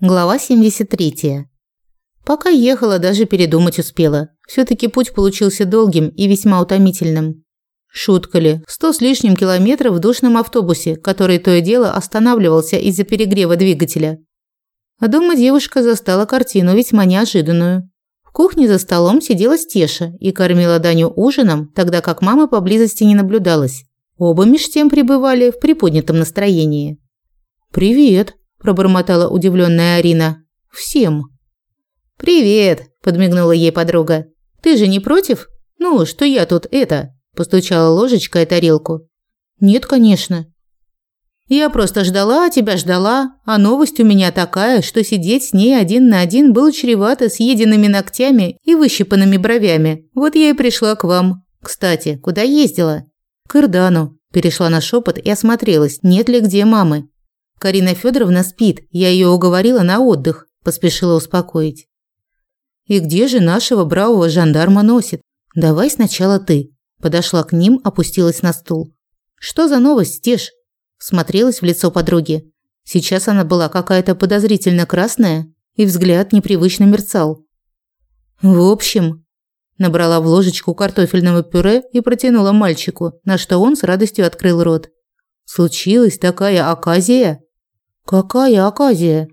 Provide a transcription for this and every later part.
Глава 73. Пока ехала, даже передумать успела. все таки путь получился долгим и весьма утомительным. Шутка ли, сто с лишним километров в душном автобусе, который то и дело останавливался из-за перегрева двигателя. А дома девушка застала картину весьма неожиданную. В кухне за столом сидела Стеша и кормила Даню ужином, тогда как мамы поблизости не наблюдалось. Оба меж тем пребывали в приподнятом настроении. «Привет», пробормотала удивленная Арина. Всем. Привет, подмигнула ей подруга. Ты же не против? Ну, что я тут это? постучала ложечкой о тарелку. Нет, конечно. Я просто ждала, тебя ждала, а новость у меня такая, что сидеть с ней один на один было чревато съеденными ногтями и выщипанными бровями. Вот я и пришла к вам. Кстати, куда ездила? К Ирдану. Перешла на шепот и осмотрелась, нет ли где мамы. Карина Федоровна спит, я ее уговорила на отдых, поспешила успокоить. И где же нашего бравого жандарма носит? Давай сначала ты. Подошла к ним, опустилась на стул. Что за новость, Теш? Смотрелась в лицо подруги. Сейчас она была какая-то подозрительно красная, и взгляд непривычно мерцал. В общем, набрала в ложечку картофельного пюре и протянула мальчику, на что он с радостью открыл рот. Случилась такая оказия. Какая оказия?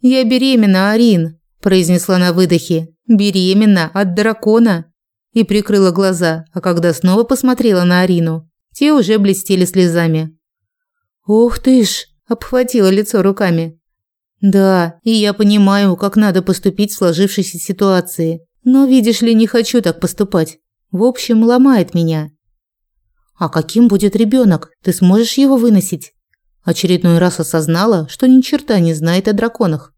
Я беременна, Арин, произнесла на выдохе. Беременна от дракона. И прикрыла глаза, а когда снова посмотрела на Арину, те уже блестели слезами. Ух ты ж, обхватила лицо руками. Да, и я понимаю, как надо поступить в сложившейся ситуации. Но видишь ли, не хочу так поступать. В общем, ломает меня. А каким будет ребенок? Ты сможешь его выносить? Очередной раз осознала, что ни черта не знает о драконах.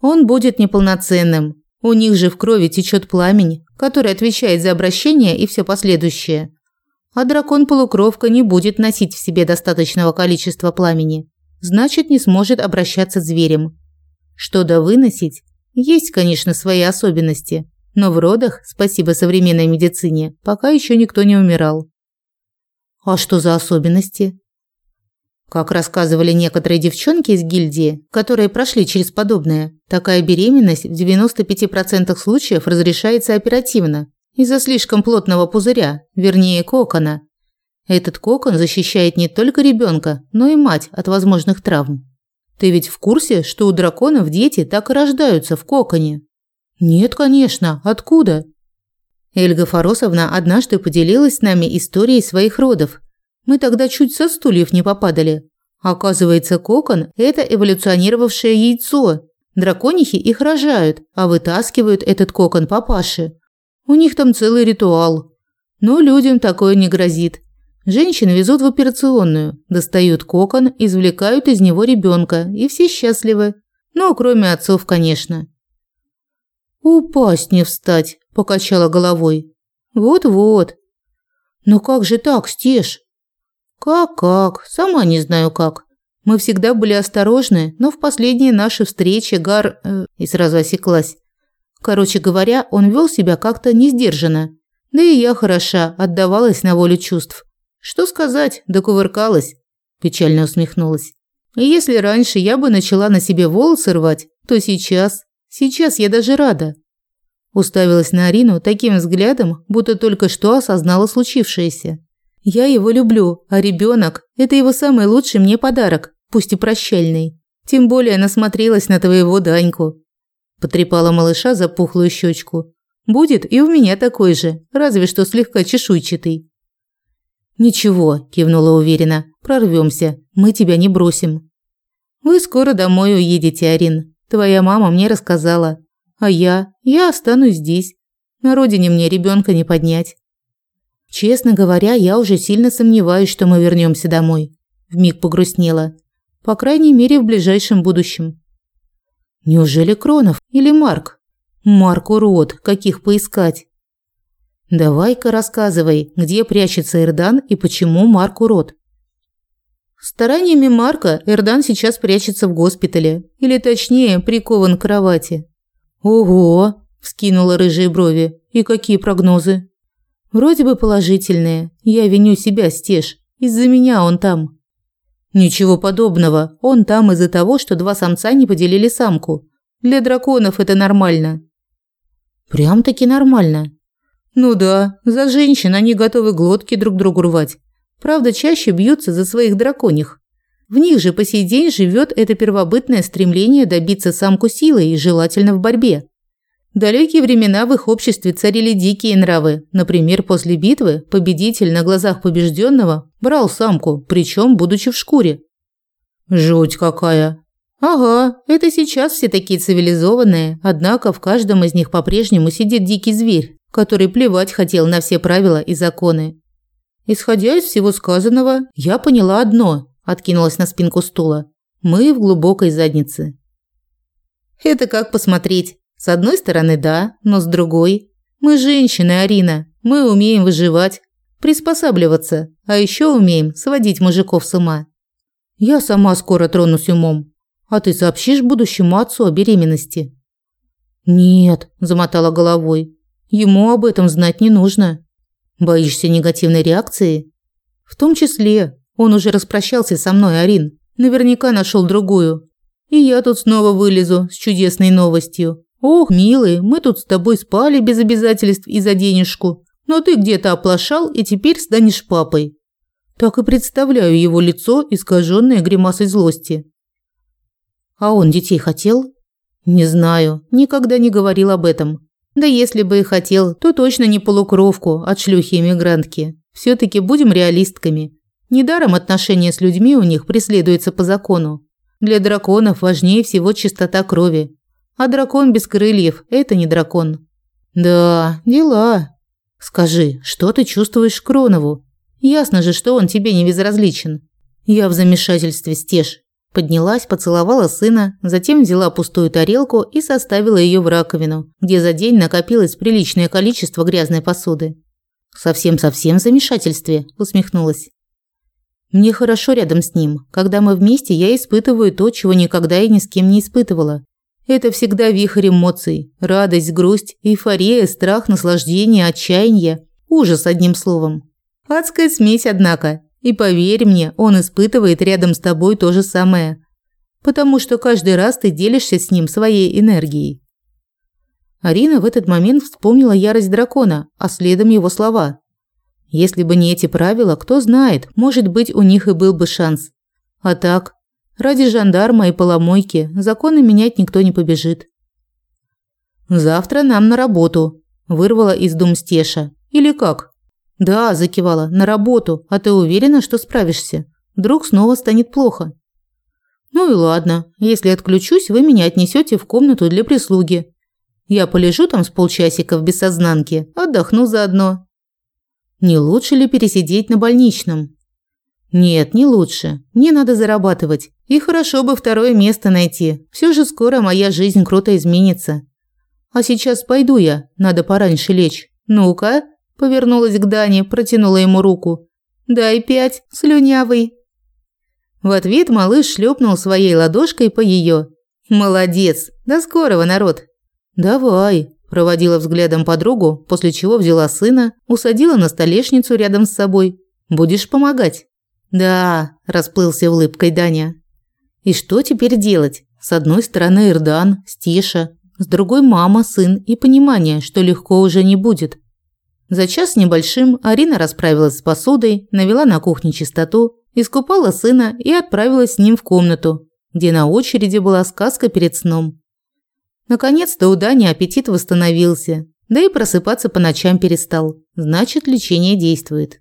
Он будет неполноценным. У них же в крови течет пламень, который отвечает за обращение и все последующее. А дракон-полукровка не будет носить в себе достаточного количества пламени. Значит, не сможет обращаться зверем. Что до выносить, есть, конечно, свои особенности, но в родах, спасибо современной медицине, пока еще никто не умирал. А что за особенности? Как рассказывали некоторые девчонки из гильдии, которые прошли через подобное, такая беременность в 95% случаев разрешается оперативно из-за слишком плотного пузыря, вернее кокона. Этот кокон защищает не только ребенка, но и мать от возможных травм. Ты ведь в курсе, что у драконов дети так и рождаются в коконе? Нет, конечно. Откуда? Эльга Фаросовна однажды поделилась с нами историей своих родов. Мы тогда чуть со стульев не попадали. Оказывается, кокон – это эволюционировавшее яйцо. Драконихи их рожают, а вытаскивают этот кокон папаши. У них там целый ритуал. Но людям такое не грозит. Женщин везут в операционную, достают кокон, извлекают из него ребенка, и все счастливы. Ну, кроме отцов, конечно. «Упасть не встать», – покачала головой. «Вот-вот». «Но как же так, Стеж?» «Как-как? Сама не знаю как. Мы всегда были осторожны, но в последние наши встречи Гар...» э, И сразу осеклась. Короче говоря, он вел себя как-то несдержанно. Да и я хороша, отдавалась на волю чувств. Что сказать, докувыркалась. Печально усмехнулась. И если раньше я бы начала на себе волосы рвать, то сейчас... Сейчас я даже рада. Уставилась на Арину таким взглядом, будто только что осознала случившееся. Я его люблю, а ребенок – это его самый лучший мне подарок, пусть и прощальный. Тем более насмотрелась на твоего Даньку. Потрепала малыша за пухлую щечку. Будет и у меня такой же, разве что слегка чешуйчатый. Ничего, кивнула уверенно. Прорвемся, мы тебя не бросим. Вы скоро домой уедете, Арин. Твоя мама мне рассказала. А я, я останусь здесь. На родине мне ребенка не поднять. Честно говоря, я уже сильно сомневаюсь, что мы вернемся домой. Вмиг погрустнела. По крайней мере, в ближайшем будущем. Неужели Кронов или Марк? Марк урод, каких поискать? Давай-ка рассказывай, где прячется Эрдан и почему Марк урод. Стараниями Марка Эрдан сейчас прячется в госпитале, или точнее, прикован к кровати. Ого, вскинула рыжие брови. И какие прогнозы? Вроде бы положительные. Я виню себя, Стеж. Из-за меня он там. Ничего подобного. Он там из-за того, что два самца не поделили самку. Для драконов это нормально. Прям-таки нормально. Ну да, за женщин они готовы глотки друг другу рвать. Правда, чаще бьются за своих драконьих. В них же по сей день живет это первобытное стремление добиться самку силой и желательно в борьбе. В далекие времена в их обществе царили дикие нравы. Например, после битвы победитель на глазах побежденного брал самку, причем будучи в шкуре. Жуть какая. Ага, это сейчас все такие цивилизованные, однако в каждом из них по-прежнему сидит дикий зверь, который плевать хотел на все правила и законы. Исходя из всего сказанного, я поняла одно, откинулась на спинку стула. Мы в глубокой заднице. Это как посмотреть. С одной стороны, да, но с другой. Мы женщины, Арина. Мы умеем выживать, приспосабливаться, а еще умеем сводить мужиков с ума. Я сама скоро тронусь умом. А ты сообщишь будущему отцу о беременности? Нет, замотала головой. Ему об этом знать не нужно. Боишься негативной реакции? В том числе. Он уже распрощался со мной, Арин. Наверняка нашел другую. И я тут снова вылезу с чудесной новостью. Ох, милый, мы тут с тобой спали без обязательств и за денежку. Но ты где-то оплошал и теперь станешь папой. Так и представляю его лицо, искаженное гримасой злости. А он детей хотел? Не знаю, никогда не говорил об этом. Да если бы и хотел, то точно не полукровку от шлюхи-иммигрантки. все таки будем реалистками. Недаром отношения с людьми у них преследуются по закону. Для драконов важнее всего чистота крови. А дракон без крыльев – это не дракон. Да, дела. Скажи, что ты чувствуешь Кронову? Ясно же, что он тебе не безразличен. Я в замешательстве, Стеж. Поднялась, поцеловала сына, затем взяла пустую тарелку и составила ее в раковину, где за день накопилось приличное количество грязной посуды. «Совсем-совсем в замешательстве», – усмехнулась. Мне хорошо рядом с ним. Когда мы вместе, я испытываю то, чего никогда и ни с кем не испытывала. Это всегда вихрь эмоций. Радость, грусть, эйфория, страх, наслаждение, отчаяние. Ужас, одним словом. Адская смесь, однако. И поверь мне, он испытывает рядом с тобой то же самое. Потому что каждый раз ты делишься с ним своей энергией. Арина в этот момент вспомнила ярость дракона, а следом его слова. Если бы не эти правила, кто знает, может быть, у них и был бы шанс. А так, ради жандарма и поломойки законы менять никто не побежит. Завтра нам на работу, вырвала из дум Стеша. Или как? Да, закивала. На работу. А ты уверена, что справишься? Вдруг снова станет плохо. Ну и ладно. Если отключусь, вы меня отнесете в комнату для прислуги. Я полежу там с полчасика в бессознанке, отдохну заодно. Не лучше ли пересидеть на больничном? Нет, не лучше. Мне надо зарабатывать. И хорошо бы второе место найти. Все же скоро моя жизнь круто изменится. А сейчас пойду я, надо пораньше лечь. Ну-ка, повернулась к Дане, протянула ему руку. Дай пять, слюнявый. В ответ малыш шлепнул своей ладошкой по ее. Молодец. До скорого, народ. Давай, Проводила взглядом подругу, после чего взяла сына, усадила на столешницу рядом с собой. «Будешь помогать?» «Да», – расплылся улыбкой Даня. «И что теперь делать? С одной стороны Ирдан, Стиша, с другой мама, сын и понимание, что легко уже не будет». За час небольшим Арина расправилась с посудой, навела на кухне чистоту, искупала сына и отправилась с ним в комнату, где на очереди была сказка перед сном. Наконец-то у Дани аппетит восстановился, да и просыпаться по ночам перестал. Значит, лечение действует.